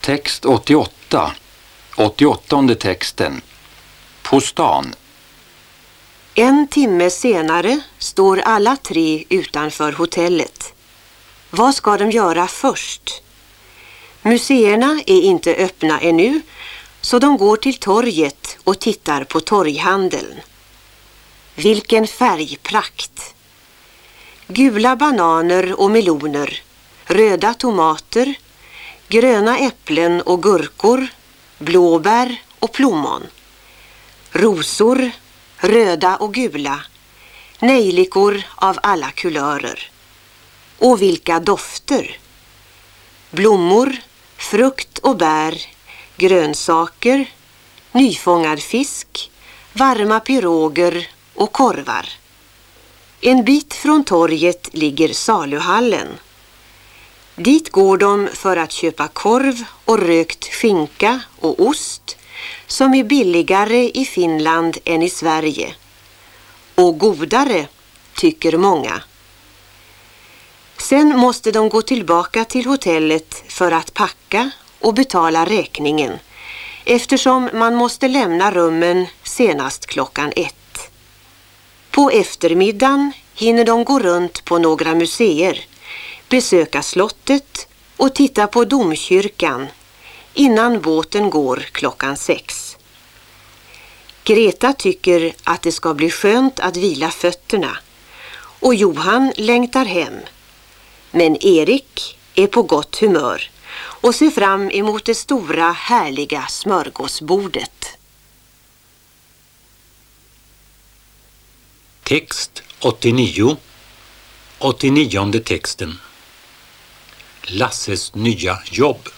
Text 88. 88 texten. På stan. En timme senare står alla tre utanför hotellet. Vad ska de göra först? Museerna är inte öppna ännu så de går till torget och tittar på torghandeln. Vilken färgprakt! Gula bananer och meloner, röda tomater, gröna äpplen och gurkor, blåbär och plommon. Rosor, röda och gula, nejlikor av alla kulörer. Och vilka dofter! Blommor, frukt och bär, grönsaker, nyfångad fisk, varma piroger och korvar. En bit från torget ligger saluhallen. Dit går de för att köpa korv och rökt skinka och ost som är billigare i Finland än i Sverige. Och godare, tycker många. Sen måste de gå tillbaka till hotellet för att packa och betala räkningen eftersom man måste lämna rummen senast klockan ett. På eftermiddagen hinner de gå runt på några museer, besöka slottet och titta på domkyrkan innan båten går klockan sex. Greta tycker att det ska bli skönt att vila fötterna och Johan längtar hem. Men Erik är på gott humör och ser fram emot det stora härliga smörgåsbordet. Text 89 89 texten Lasses nya jobb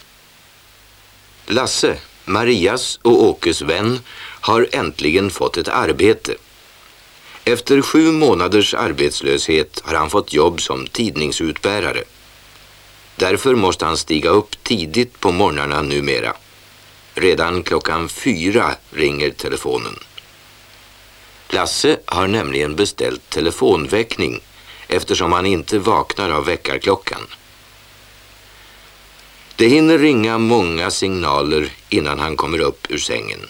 Lasse, Marias och Åkes vän, har äntligen fått ett arbete. Efter sju månaders arbetslöshet har han fått jobb som tidningsutbärare. Därför måste han stiga upp tidigt på morgnarna numera. Redan klockan fyra ringer telefonen. Lasse har nämligen beställt telefonväckning eftersom han inte vaknar av väckarklockan. Det hinner ringa många signaler innan han kommer upp ur sängen.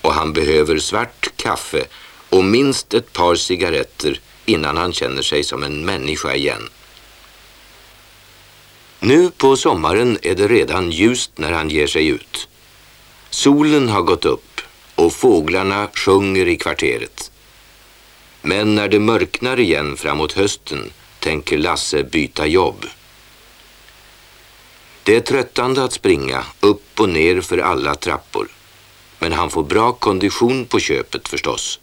Och han behöver svart kaffe och minst ett par cigaretter innan han känner sig som en människa igen. Nu på sommaren är det redan ljust när han ger sig ut. Solen har gått upp och fåglarna sjunger i kvarteret. Men när det mörknar igen framåt hösten tänker Lasse byta jobb. Det är tröttande att springa upp och ner för alla trappor. Men han får bra kondition på köpet förstås.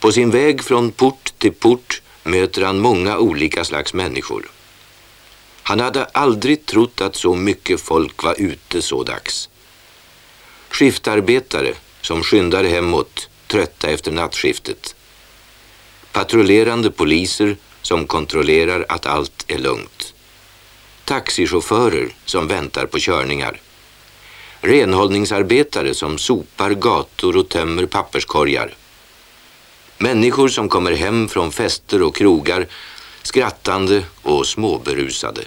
På sin väg från port till port möter han många olika slags människor. Han hade aldrig trott att så mycket folk var ute så dags. Skiftarbetare som skyndar hemåt, trötta efter nattskiftet. Patrullerande poliser som kontrollerar att allt är lugnt. Taxichaufförer som väntar på körningar. Renhållningsarbetare som sopar gator och tömmer papperskorgar. Människor som kommer hem från fester och krogar skrattande och småberusade.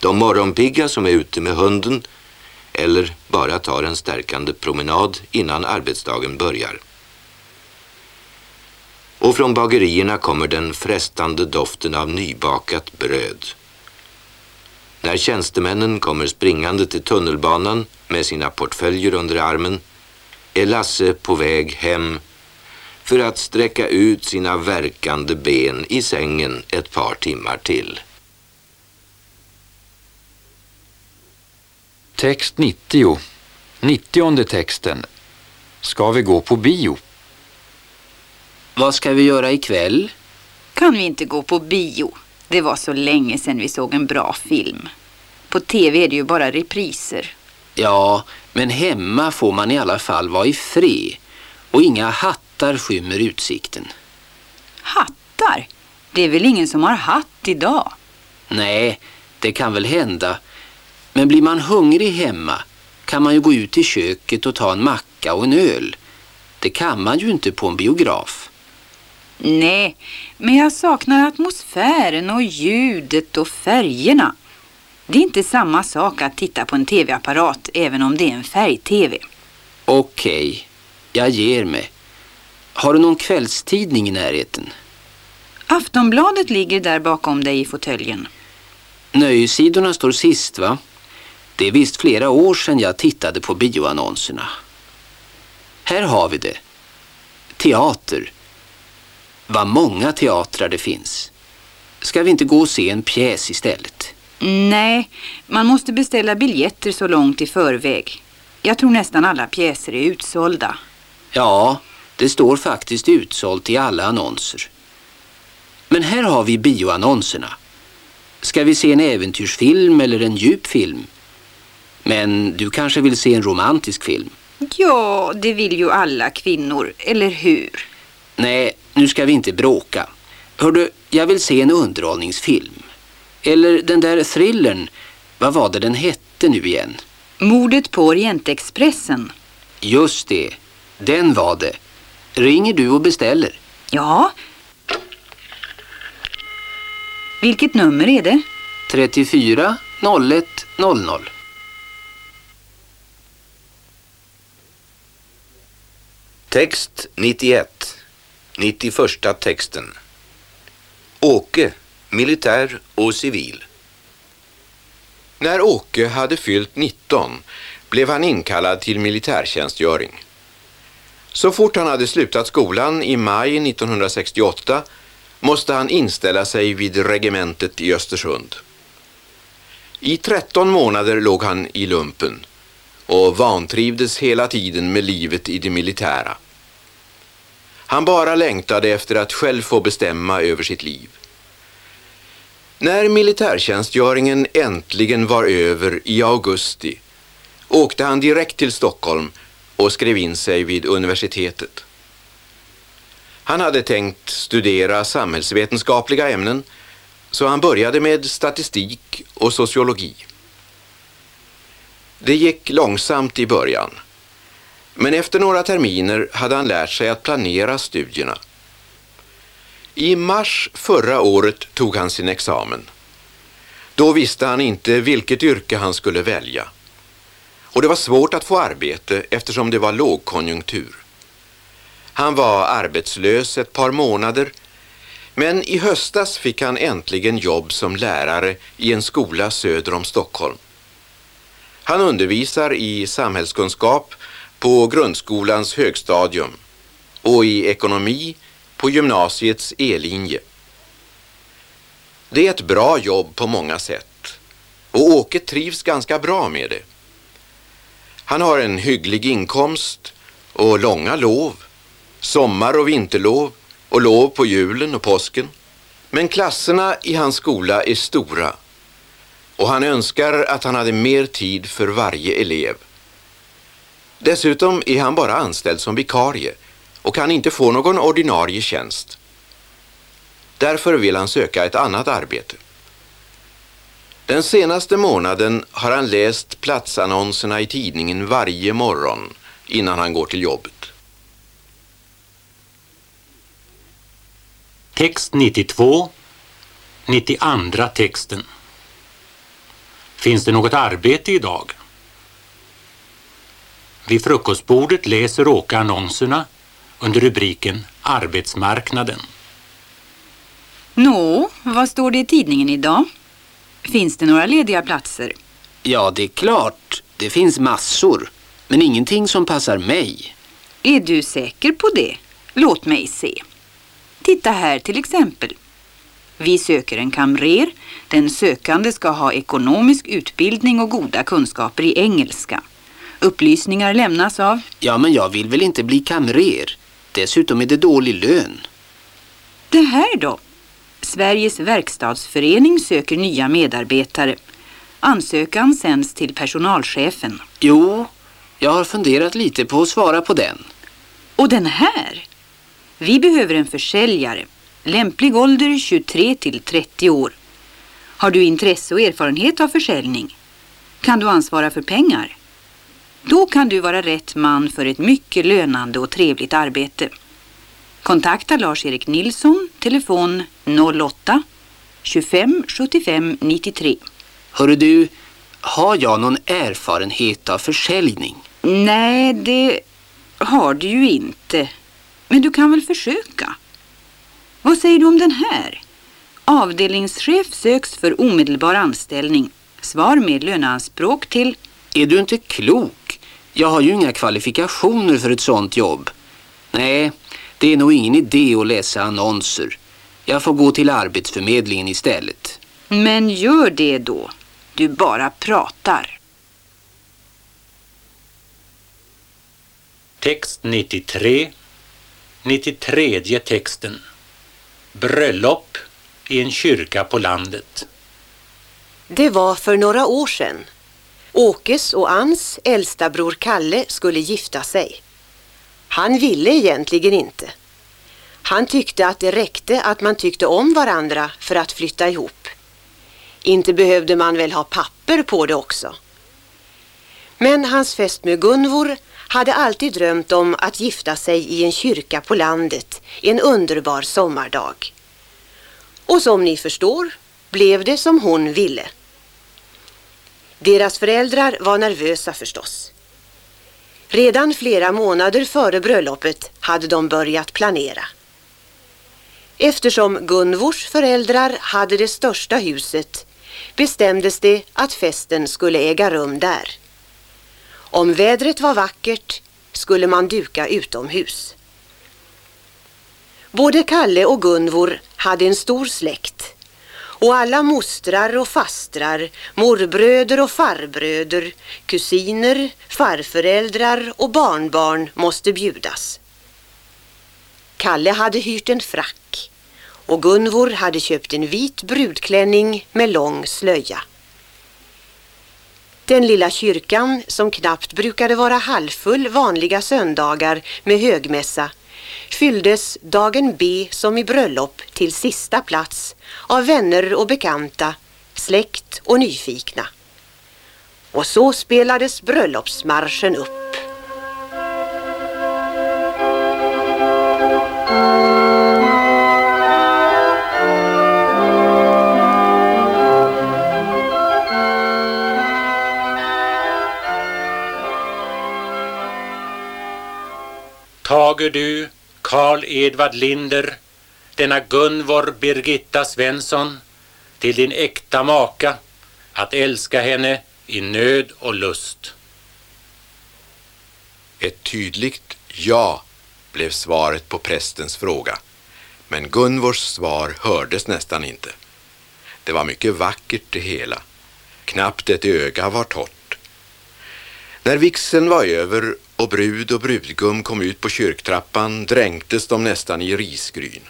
De morgonpigga som är ute med hunden eller bara tar en stärkande promenad innan arbetsdagen börjar. Och från bagerierna kommer den frestande doften av nybakat bröd. När tjänstemännen kommer springande till tunnelbanan med sina portföljer under armen är Lasse på väg hem för att sträcka ut sina verkande ben i sängen ett par timmar till. Text 90. 90 texten. Ska vi gå på bio? Vad ska vi göra ikväll? Kan vi inte gå på bio? Det var så länge sedan vi såg en bra film. På tv är det ju bara repriser. Ja, men hemma får man i alla fall vara i fred och inga hattar skymmer utsikten. Hattar? Det är väl ingen som har hatt idag? Nej, det kan väl hända. Men blir man hungrig hemma kan man ju gå ut i köket och ta en macka och en öl. Det kan man ju inte på en biograf. Nej, men jag saknar atmosfären och ljudet och färgerna. Det är inte samma sak att titta på en tv-apparat även om det är en färg-tv. Okej, jag ger mig. Har du någon kvällstidning i närheten? Aftonbladet ligger där bakom dig i fåtöljen. Nöjessidorna står sist va? Det är visst flera år sedan jag tittade på bioannonserna. Här har vi det. Teater. Vad många teatrar det finns. Ska vi inte gå och se en pjäs istället? Nej, man måste beställa biljetter så långt i förväg. Jag tror nästan alla pjäser är utsålda. Ja, det står faktiskt utsålt i alla annonser. Men här har vi bioannonserna. Ska vi se en äventyrsfilm eller en djup film? Men du kanske vill se en romantisk film? Ja, det vill ju alla kvinnor, eller hur? Nej, nu ska vi inte bråka. Hördu, jag vill se en underhållningsfilm. Eller den där thrillern, vad var det den hette nu igen? Mordet på Orientexpressen. Just det, den var det. Ringer du och beställer? Ja. Vilket nummer är det? 34 01 00. Text 91. 91 texten. Åke, militär och civil. När Åke hade fyllt 19 blev han inkallad till militärtjänstgöring. Så fort han hade slutat skolan i maj 1968 måste han inställa sig vid regementet i Östersund. I 13 månader låg han i lumpen och vantrivdes hela tiden med livet i det militära. Han bara längtade efter att själv få bestämma över sitt liv. När militärtjänstgöringen äntligen var över i augusti åkte han direkt till Stockholm och skrev in sig vid universitetet. Han hade tänkt studera samhällsvetenskapliga ämnen så han började med statistik och sociologi. Det gick långsamt i början. Men efter några terminer hade han lärt sig att planera studierna. I mars förra året tog han sin examen. Då visste han inte vilket yrke han skulle välja. Och det var svårt att få arbete eftersom det var lågkonjunktur. Han var arbetslös ett par månader men i höstas fick han äntligen jobb som lärare i en skola söder om Stockholm. Han undervisar i samhällskunskap på grundskolans högstadium och i ekonomi på gymnasiets E-linje. Det är ett bra jobb på många sätt och Åke trivs ganska bra med det. Han har en hygglig inkomst och långa lov, sommar- och vinterlov och lov på julen och påsken. Men klasserna i hans skola är stora och han önskar att han hade mer tid för varje elev. Dessutom är han bara anställd som vikarie och kan inte få någon ordinarie tjänst. Därför vill han söka ett annat arbete. Den senaste månaden har han läst platsannonserna i tidningen varje morgon innan han går till jobbet. Text 92. 92 texten. Finns det något arbete idag? Vid frukostbordet läser Åke annonserna under rubriken Arbetsmarknaden. Nå, vad står det i tidningen idag? Finns det några lediga platser? Ja, det är klart. Det finns massor. Men ingenting som passar mig. Är du säker på det? Låt mig se. Titta här till exempel. Vi söker en kamrer. Den sökande ska ha ekonomisk utbildning och goda kunskaper i engelska. Upplysningar lämnas av... Ja, men jag vill väl inte bli kamrer. Dessutom är det dålig lön. Det här då? Sveriges verkstadsförening söker nya medarbetare. Ansökan sänds till personalchefen. Jo, jag har funderat lite på att svara på den. Och den här? Vi behöver en försäljare. Lämplig ålder 23 till 30 år. Har du intresse och erfarenhet av försäljning? Kan du ansvara för pengar? Då kan du vara rätt man för ett mycket lönande och trevligt arbete. Kontakta Lars-Erik Nilsson, telefon 08 25 75 93. Hörru du, har jag någon erfarenhet av försäljning? Nej, det har du ju inte. Men du kan väl försöka? Vad säger du om den här? Avdelningschef söks för omedelbar anställning. Svar med löneanspråk till... Är du inte klok? Jag har ju inga kvalifikationer för ett sånt jobb. Nej, det är nog ingen idé att läsa annonser. Jag får gå till Arbetsförmedlingen istället. Men gör det då. Du bara pratar. Text 93. 93 texten. Bröllop i en kyrka på landet. Det var för några år sedan. Åkes och Ans äldsta bror Kalle skulle gifta sig. Han ville egentligen inte. Han tyckte att det räckte att man tyckte om varandra för att flytta ihop. Inte behövde man väl ha papper på det också. Men hans fästmö Gunvor hade alltid drömt om att gifta sig i en kyrka på landet en underbar sommardag. Och som ni förstår blev det som hon ville. Deras föräldrar var nervösa förstås. Redan flera månader före bröllopet hade de börjat planera. Eftersom Gunvors föräldrar hade det största huset bestämdes det att festen skulle äga rum där. Om vädret var vackert skulle man duka utomhus. Både Kalle och Gunvor hade en stor släkt och alla mostrar och fastrar, morbröder och farbröder, kusiner, farföräldrar och barnbarn måste bjudas. Kalle hade hyrt en frack och Gunvor hade köpt en vit brudklänning med lång slöja. Den lilla kyrkan, som knappt brukade vara halvfull vanliga söndagar med högmässa, fylldes dagen B som i bröllop till sista plats av vänner och bekanta, släkt och nyfikna. Och så spelades bröllopsmarschen upp. Tager du, Karl Edvard Linder, denna Gunvor Birgitta Svensson, till din äkta maka, att älska henne i nöd och lust. Ett tydligt ja blev svaret på prästens fråga. Men Gunvors svar hördes nästan inte. Det var mycket vackert det hela. Knappt ett öga var torrt. När vixen var över och brud och brudgum kom ut på kyrktrappan dränktes de nästan i risgryn.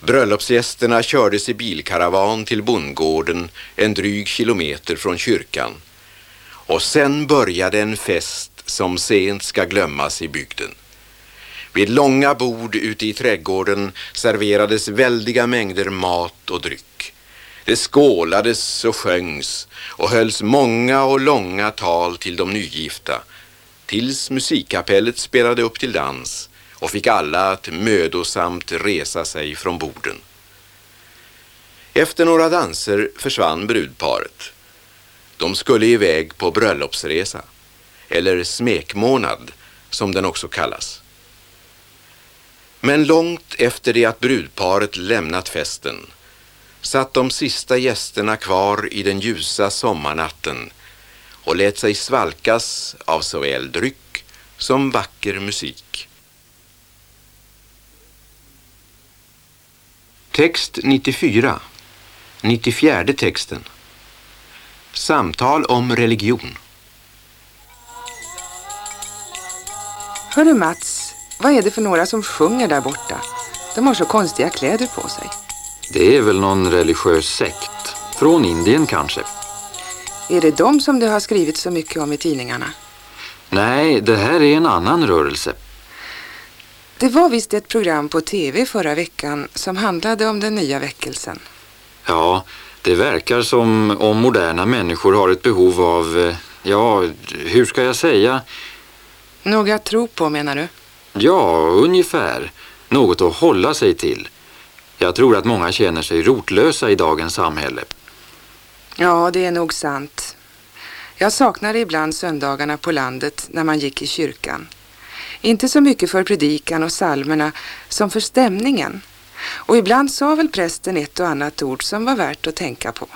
Bröllopsgästerna kördes i bilkaravan till bondgården en dryg kilometer från kyrkan. Och sen började en fest som sent ska glömmas i bygden. Vid långa bord ute i trädgården serverades väldiga mängder mat och dryck. Det skålades och sjöngs och hölls många och långa tal till de nygifta tills musikkapellet spelade upp till dans och fick alla att mödosamt resa sig från borden. Efter några danser försvann brudparet. De skulle iväg på bröllopsresa, eller smekmånad som den också kallas. Men långt efter det att brudparet lämnat festen satt de sista gästerna kvar i den ljusa sommarnatten och lät sig svalkas av såväl dryck som vacker musik. Text 94. 94 texten. Samtal om religion. Hörru Mats, vad är det för några som sjunger där borta? De har så konstiga kläder på sig. Det är väl någon religiös sekt. Från Indien kanske. Är det de som du har skrivit så mycket om i tidningarna? Nej, det här är en annan rörelse. Det var visst ett program på tv förra veckan som handlade om den nya väckelsen. Ja, det verkar som om moderna människor har ett behov av, eh, ja, hur ska jag säga? Några tro på menar du? Ja, ungefär. Något att hålla sig till. Jag tror att många känner sig rotlösa i dagens samhälle. Ja, det är nog sant. Jag saknade ibland söndagarna på landet när man gick i kyrkan. Inte så mycket för predikan och salmerna som för stämningen. Och ibland sa väl prästen ett och annat ord som var värt att tänka på.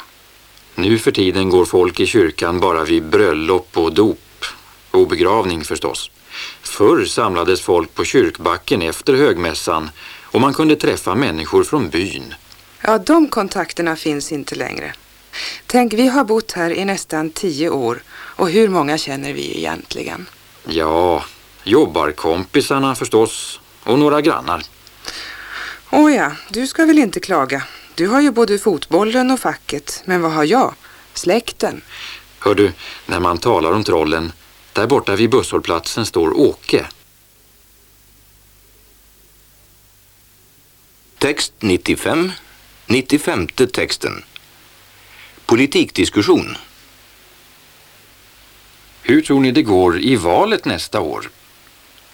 Nu för tiden går folk i kyrkan bara vid bröllop och dop. Och begravning förstås. Förr samlades folk på kyrkbacken efter högmässan och man kunde träffa människor från byn. Ja, de kontakterna finns inte längre. Tänk, vi har bott här i nästan tio år och hur många känner vi egentligen? Ja, jobbarkompisarna förstås och några grannar. Åh ja, du ska väl inte klaga. Du har ju både fotbollen och facket, men vad har jag? Släkten. Hör du, när man talar om trollen, där borta vid busshållplatsen står Åke. Text 95, 95 texten. Politikdiskussion. Hur tror ni det går i valet nästa år?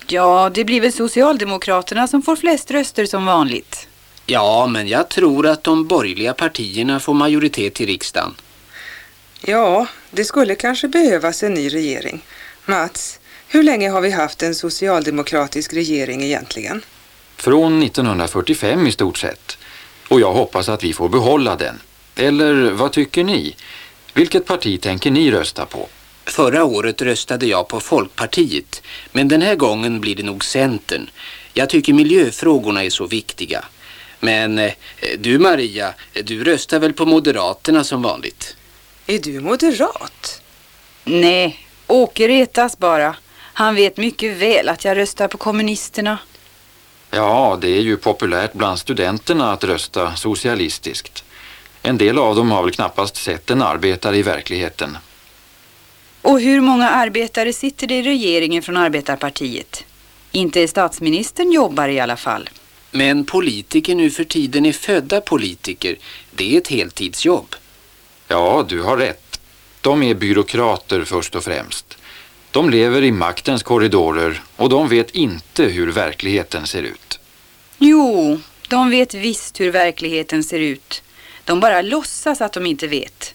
Ja, det blir väl Socialdemokraterna som får flest röster som vanligt. Ja, men jag tror att de borgerliga partierna får majoritet i riksdagen. Ja, det skulle kanske behövas en ny regering. Mats, hur länge har vi haft en socialdemokratisk regering egentligen? Från 1945 i stort sett. Och jag hoppas att vi får behålla den. Eller vad tycker ni? Vilket parti tänker ni rösta på? Förra året röstade jag på Folkpartiet, men den här gången blir det nog Centern. Jag tycker miljöfrågorna är så viktiga. Men eh, du Maria, du röstar väl på Moderaterna som vanligt? Är du moderat? Nej, Åke retas bara. Han vet mycket väl att jag röstar på kommunisterna. Ja, det är ju populärt bland studenterna att rösta socialistiskt. En del av dem har väl knappast sett en arbetare i verkligheten. Och hur många arbetare sitter det i regeringen från arbetarpartiet? Inte statsministern jobbar i alla fall. Men politiker nu för tiden är födda politiker. Det är ett heltidsjobb. Ja, du har rätt. De är byråkrater först och främst. De lever i maktens korridorer och de vet inte hur verkligheten ser ut. Jo, de vet visst hur verkligheten ser ut. De bara låtsas att de inte vet.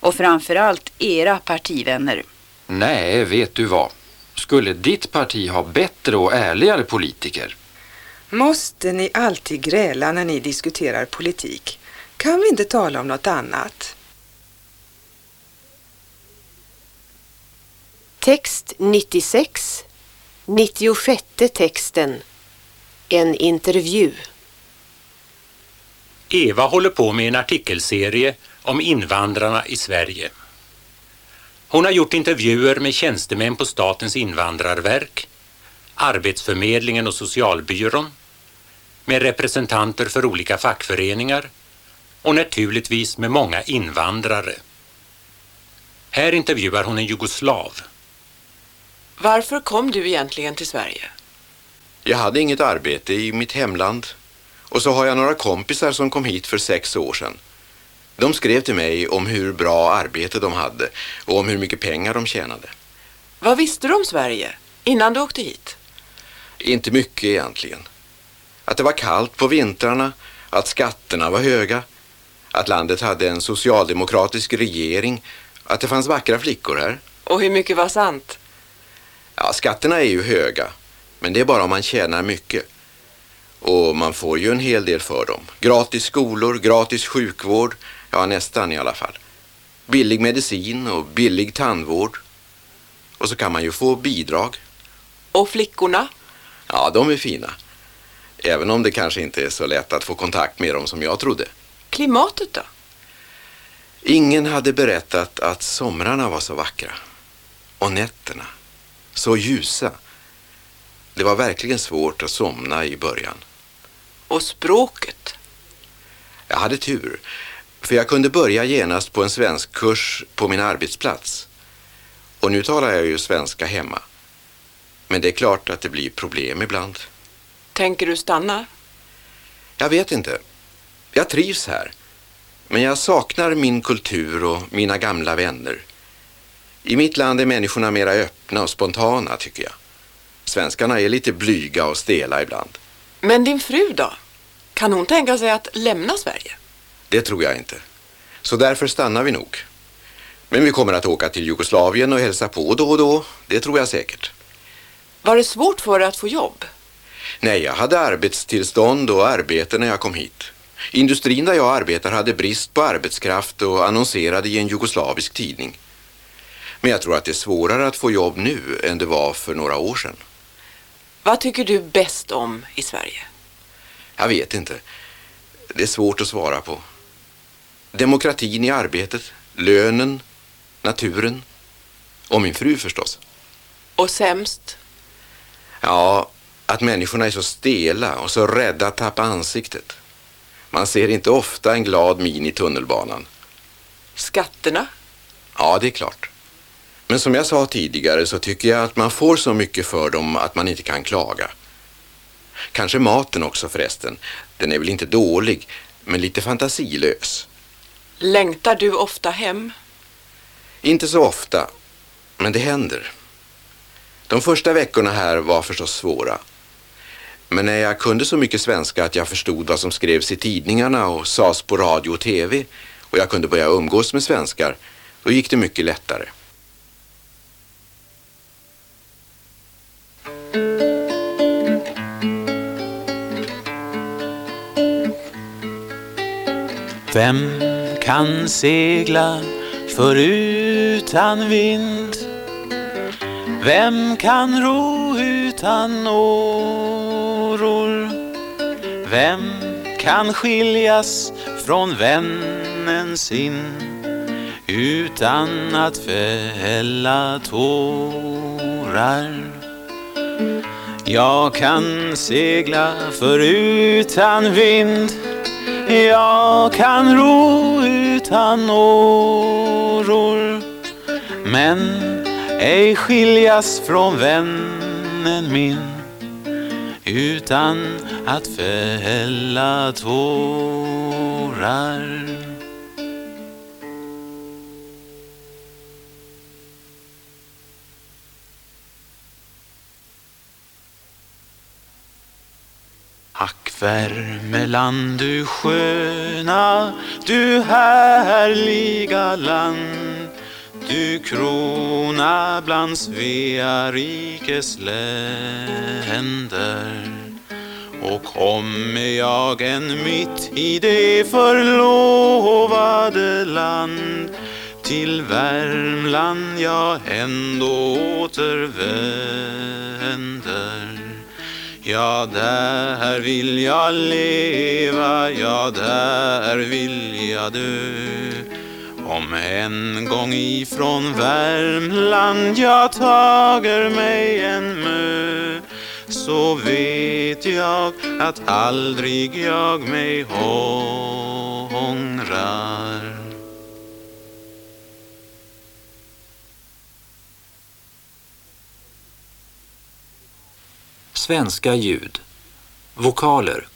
Och framförallt era partivänner. Nej, vet du vad? Skulle ditt parti ha bättre och ärligare politiker? Måste ni alltid gräla när ni diskuterar politik? Kan vi inte tala om något annat? Text 96. 96 texten. En intervju. Eva håller på med en artikelserie om invandrarna i Sverige. Hon har gjort intervjuer med tjänstemän på Statens invandrarverk, Arbetsförmedlingen och Socialbyrån, med representanter för olika fackföreningar och naturligtvis med många invandrare. Här intervjuar hon en jugoslav. Varför kom du egentligen till Sverige? Jag hade inget arbete i mitt hemland och så har jag några kompisar som kom hit för sex år sedan. De skrev till mig om hur bra arbete de hade och om hur mycket pengar de tjänade. Vad visste du om Sverige innan du åkte hit? Inte mycket egentligen. Att det var kallt på vintrarna, att skatterna var höga, att landet hade en socialdemokratisk regering, att det fanns vackra flickor här. Och hur mycket var sant? Ja, skatterna är ju höga, men det är bara om man tjänar mycket. Och man får ju en hel del för dem. Gratis skolor, gratis sjukvård, ja nästan i alla fall. Billig medicin och billig tandvård. Och så kan man ju få bidrag. Och flickorna? Ja, de är fina. Även om det kanske inte är så lätt att få kontakt med dem som jag trodde. Klimatet då? Ingen hade berättat att somrarna var så vackra. Och nätterna. Så ljusa. Det var verkligen svårt att somna i början. Och språket? Jag hade tur. För jag kunde börja genast på en svensk kurs på min arbetsplats. Och nu talar jag ju svenska hemma. Men det är klart att det blir problem ibland. Tänker du stanna? Jag vet inte. Jag trivs här. Men jag saknar min kultur och mina gamla vänner. I mitt land är människorna mera öppna och spontana tycker jag. Svenskarna är lite blyga och stela ibland. Men din fru då? Kan hon tänka sig att lämna Sverige? Det tror jag inte. Så därför stannar vi nog. Men vi kommer att åka till Jugoslavien och hälsa på då och då, det tror jag säkert. Var det svårt för dig att få jobb? Nej, jag hade arbetstillstånd och arbete när jag kom hit. Industrin där jag arbetar hade brist på arbetskraft och annonserade i en jugoslavisk tidning. Men jag tror att det är svårare att få jobb nu än det var för några år sedan. Vad tycker du bäst om i Sverige? Jag vet inte. Det är svårt att svara på. Demokratin i arbetet, lönen, naturen och min fru förstås. Och sämst? Ja, att människorna är så stela och så rädda att tappa ansiktet. Man ser inte ofta en glad min i tunnelbanan. Skatterna? Ja, det är klart. Men som jag sa tidigare så tycker jag att man får så mycket för dem att man inte kan klaga. Kanske maten också förresten. Den är väl inte dålig, men lite fantasilös. Längtar du ofta hem? Inte så ofta, men det händer. De första veckorna här var förstås svåra. Men när jag kunde så mycket svenska att jag förstod vad som skrevs i tidningarna och sades på radio och tv och jag kunde börja umgås med svenskar, då gick det mycket lättare. Vem kan segla förutan vind? Vem kan ro utan åror? Vem kan skiljas från vännen sin utan att fälla tårar? Jag kan segla förutan vind jag kan ro utan åror Men ej skiljas från vännen min Utan att fälla tårar. Värmeland du sköna, du härliga land. Du krona bland Svea rikes länder. Och kommer jag än mitt i det förlovade land till Värmland jag ändå återvänder. Ja, där vill jag leva, ja, där vill jag dö. Om en gång ifrån Värmland jag tager mig en mö så vet jag att aldrig jag mig ångrar Svenska ljud. Vokaler.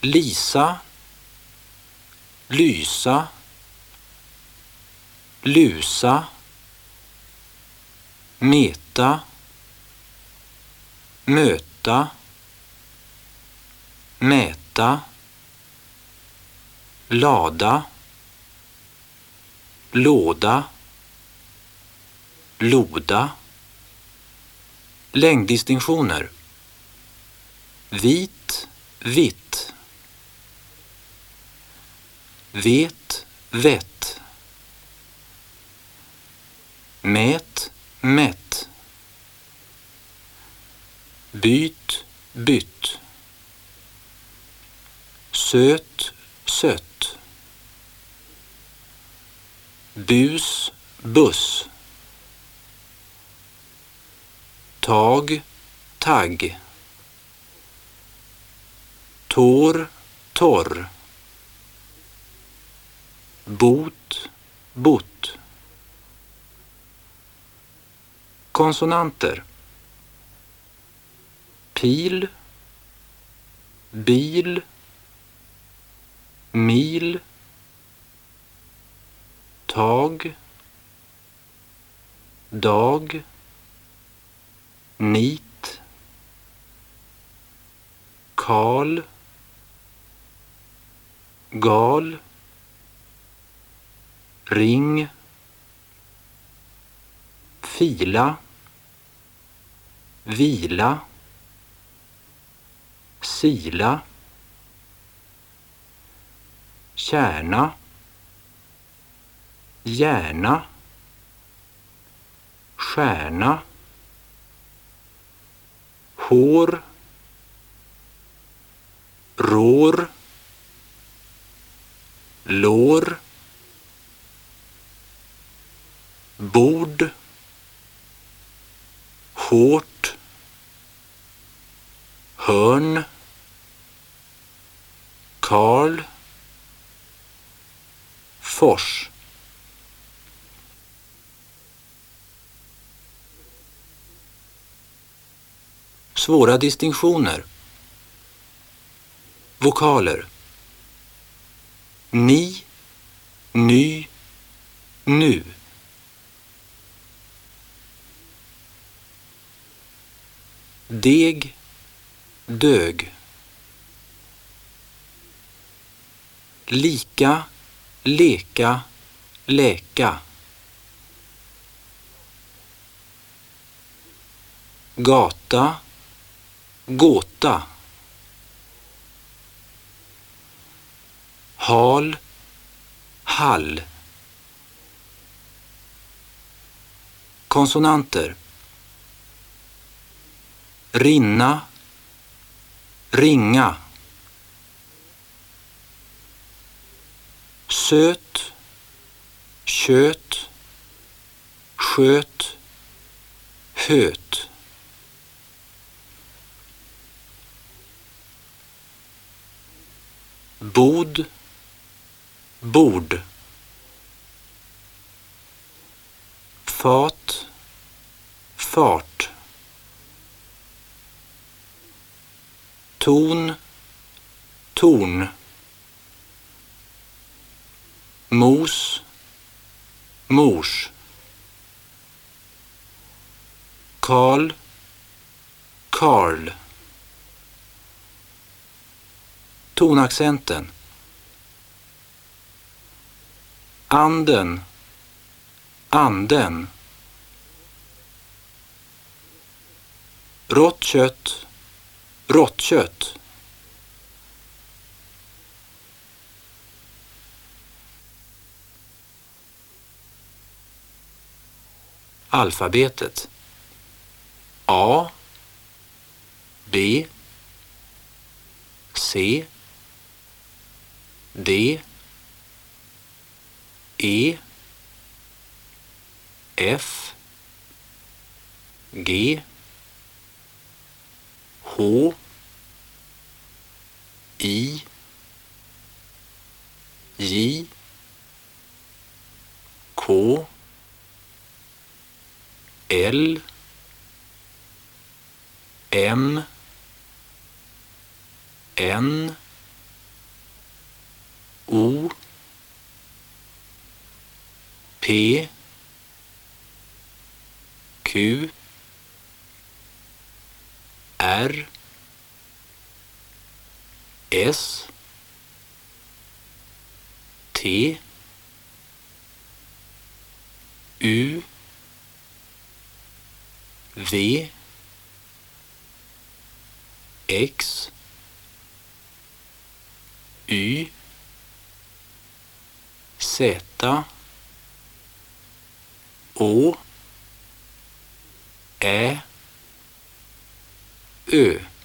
Lisa. Lysa. Lusa. Meta. Möta. Mäta. Lada. Låda. Loda. Längddistinktioner. Vit, vitt. Vet, vett. Mät, mätt. Byt, bytt. Söt, sött. Bus, buss. Tag, tagg. Tår, torr. Bot, bott. Konsonanter. Pil, bil, mil, tag, dag, nit, kal, gal, ring, fila, vila, sila, kärna, gärna, stjärna, hår, rår, lår, bord, hårt, hörn, Karl, fors. Svåra distinktioner. Vokaler. Ni, ny, nu. Deg, dög. Lika, leka, läka. Gata, gåta. Hal, hall. Konsonanter. Rinna, ringa. Söt, köt, sköt, höt. Bod, bord. Fat, fart. Ton, torn. Mos, mors. Karl, Karl. Tonaccenten. Anden, anden. Rått kött, rått kött. Alfabetet. A, B, C, D, E, F, G, H, I, J, K, L, M, N, O, P, Q, R, S, T, U, V, X, Y, Z, Å, Ä, e, Ö.